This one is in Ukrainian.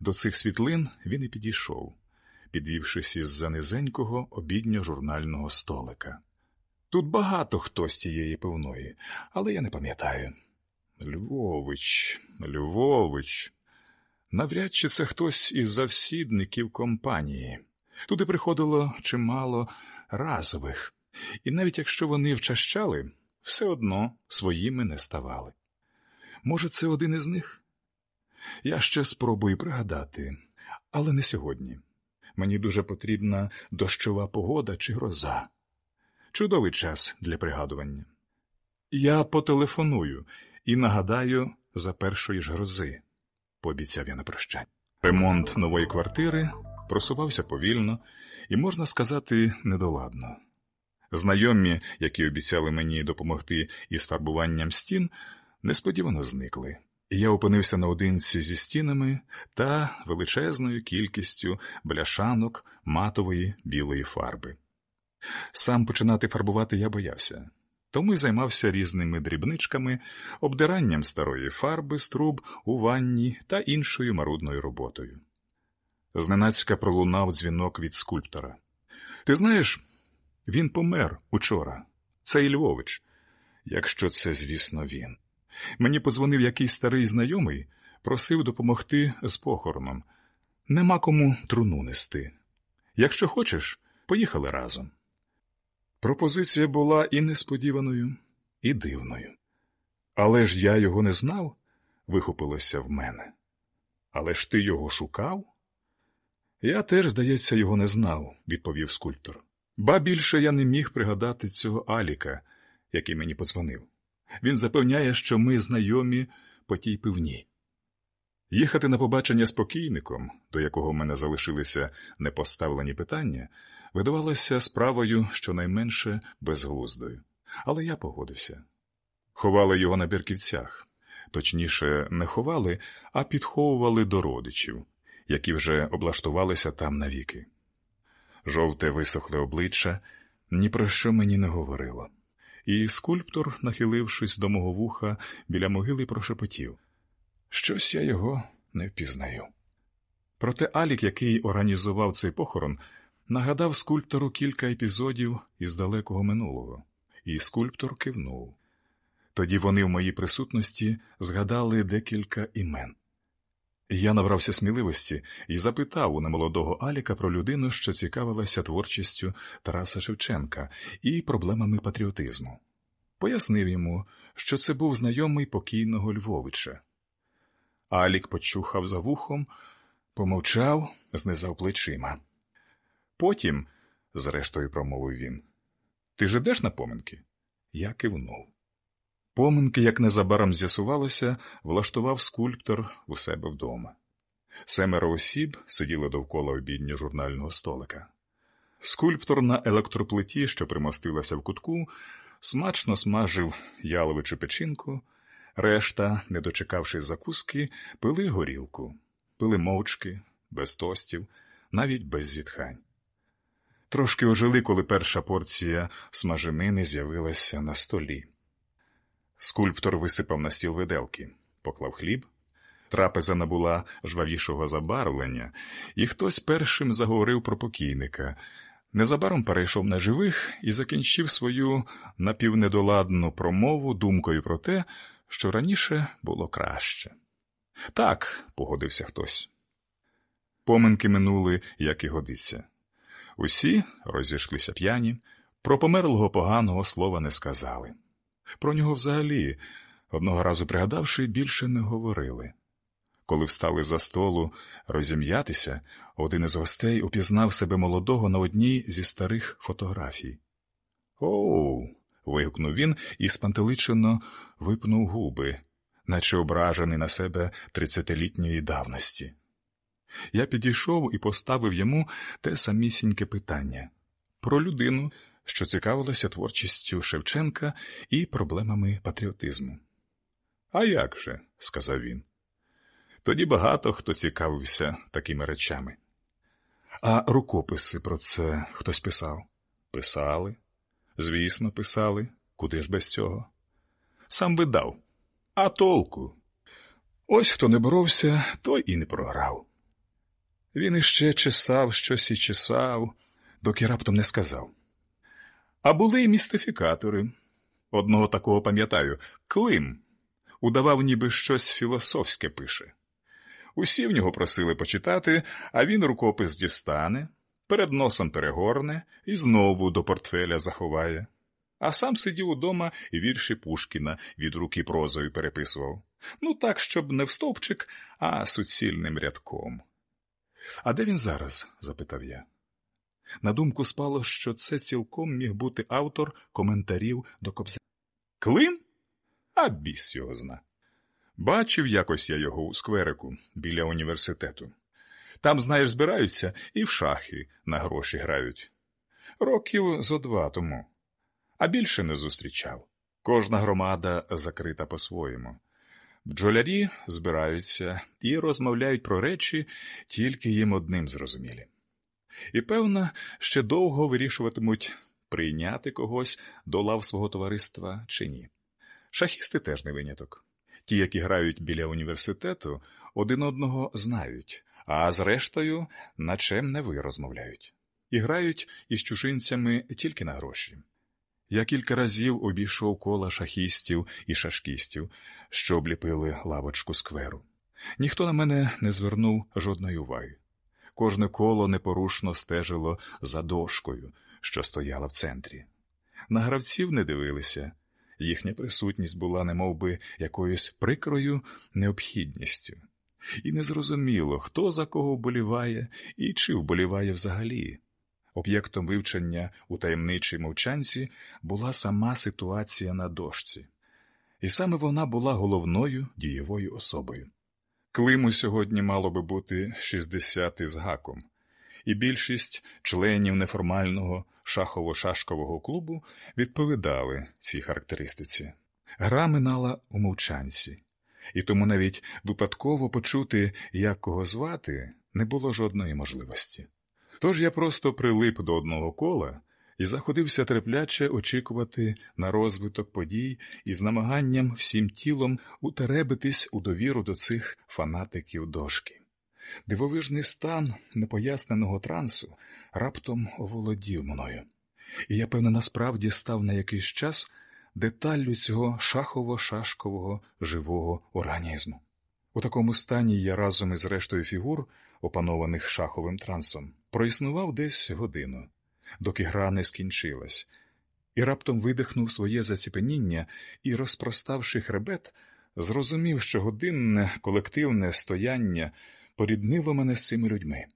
До цих світлин він і підійшов, підвівшись із за низенького обідньо-журнального столика. Тут багато хто з тієї пивної, але я не пам'ятаю. Львович, Львович. Навряд чи це хтось із завсідників компанії. Туди приходило чимало разових, і навіть якщо вони вчащали, все одно своїми не ставали. Може, це один із них? Я ще спробую пригадати, але не сьогодні. Мені дуже потрібна дощова погода чи гроза. Чудовий час для пригадування. Я потелефоную і нагадаю за першої ж грози, пообіцяв я на прощання. Ремонт нової квартири просувався повільно і, можна сказати, недоладно. Знайомі, які обіцяли мені допомогти із фарбуванням стін, несподівано зникли, я опинився наодинці зі стінами та величезною кількістю бляшанок матової білої фарби. Сам починати фарбувати я боявся, тому й займався різними дрібничками, обдиранням старої фарби з труб у ванні та іншою марудною роботою. Зненацька пролунав дзвінок від скульптора. Ти знаєш, він помер учора, цей Львович, якщо це, звісно, він. Мені подзвонив якийсь старий знайомий, просив допомогти з похороном. Нема кому труну нести. Якщо хочеш, поїхали разом. Пропозиція була і несподіваною, і дивною. Але ж я його не знав, вихопилося в мене. Але ж ти його шукав? Я теж, здається, його не знав, відповів скульптор. Ба більше я не міг пригадати цього Аліка, який мені подзвонив. Він запевняє, що ми знайомі по тій пивній. Їхати на побачення з покійником, до якого в мене залишилися непоставлені питання, видавалося справою щонайменше безглуздою. Але я погодився. Ховали його на бірківцях, точніше, не ховали, а підховували до родичів, які вже облаштувалися там навіки. Жовте висохле обличчя ні про що мені не говорило, і скульптор, нахилившись до мого вуха, біля могили прошепотів щось я його не впізнаю. Проте Алік, який організував цей похорон, нагадав скульптору кілька епізодів із далекого минулого, і скульптор кивнув. Тоді вони в моїй присутності згадали декілька імен. Я набрався сміливості і запитав у немолодого Аліка про людину, що цікавилася творчістю Тараса Шевченка і проблемами патріотизму. Пояснив йому, що це був знайомий покійного Львовича. Алік почухав за вухом, помовчав, знизав плечима. Потім, зрештою, промовив він, ти ж ідеш на поминки? Я кивнув. Поминки, як незабаром з'ясувалося, влаштував скульптор у себе вдома. Семеро осіб сиділи довкола обідня журнального столика. Скульптор на електроплиті, що примостилася в кутку, смачно смажив яловичу печінку, решта, не дочекавшись закуски, пили горілку, пили мовчки, без тостів, навіть без зітхань. Трошки ожили, коли перша порція смаженини з'явилася на столі. Скульптор висипав на стіл виделки, поклав хліб. Трапеза набула жвавішого забарвлення, і хтось першим заговорив про покійника. Незабаром перейшов на живих і закінчив свою напівнедоладну промову думкою про те, що раніше було краще. Так, погодився хтось. Поминки минули, як і годиться. Усі розійшлися п'яні, про померлого поганого слова не сказали. Про нього взагалі, одного разу пригадавши, більше не говорили. Коли встали за столу розім'ятися, один із гостей упізнав себе молодого на одній зі старих фотографій. Оу. вигукнув він і спантеличено випнув губи, наче ображений на себе тридцятилітньої давності. Я підійшов і поставив йому те самісіньке питання про людину, що цікавилася творчістю Шевченка і проблемами патріотизму. А як же? сказав він. Тоді багато хто цікавився такими речами. А рукописи про це хтось писав? Писали. Звісно, писали. Куди ж без цього? Сам видав. А толку? Ось хто не боровся, той і не програв. Він іще чесав щось і чесав, доки раптом не сказав. А були й містифікатори. Одного такого пам'ятаю Клим. Удавав, ніби щось філософське пише. Усі в нього просили почитати, а він рукопис дістане, перед носом перегорне і знову до портфеля заховає. А сам сидів удома і вірші Пушкіна від руки прозою переписував. Ну так, щоб не в стовпчик, а суцільним рядком. А де він зараз? запитав я. На думку спало, що це цілком міг бути автор коментарів до Кобзя. Клим? А біс його зна. Бачив якось я його у скверику біля університету. Там, знаєш, збираються і в шахи на гроші грають. Років зо два тому, а більше не зустрічав. Кожна громада закрита по-своєму. Бджолярі збираються і розмовляють про речі, тільки їм одним зрозумілі. І, певно, ще довго вирішуватимуть, прийняти когось до лав свого товариства чи ні. Шахісти теж не виняток. Ті, які грають біля університету, один одного знають, а зрештою на чим не ви розмовляють. І грають із чужинцями тільки на гроші. Я кілька разів обійшов кола шахістів і шашкістів, що обліпили лавочку скверу. Ніхто на мене не звернув жодної уваги. Кожне коло непорушно стежило за дошкою, що стояла в центрі. На гравців не дивилися, їхня присутність була немовби якоюсь прикрою необхідністю, і незрозуміло, хто за кого вболіває і чи вболіває взагалі. Об'єктом вивчення у таємничій мовчанці була сама ситуація на дошці, і саме вона була головною дієвою особою. Климу сьогодні мало би бути 60 із гаком, і більшість членів неформального шахово-шашкового клубу відповідали цій характеристиці. Гра минала у мовчанці, і тому навіть випадково почути, як кого звати, не було жодної можливості. Тож я просто прилип до одного кола і заходився терпляче очікувати на розвиток подій із намаганням всім тілом утеребитись у довіру до цих фанатиків дошки. Дивовижний стан непоясненого трансу раптом оволодів мною, і я, певно, насправді став на якийсь час деталлю цього шахово-шашкового живого організму. У такому стані я разом із рештою фігур, опанованих шаховим трансом, проіснував десь годину, доки гра не скінчилась, і раптом видихнув своє заціпеніння і, розпроставши хребет, зрозумів, що годинне колективне стояння поріднило мене з цими людьми.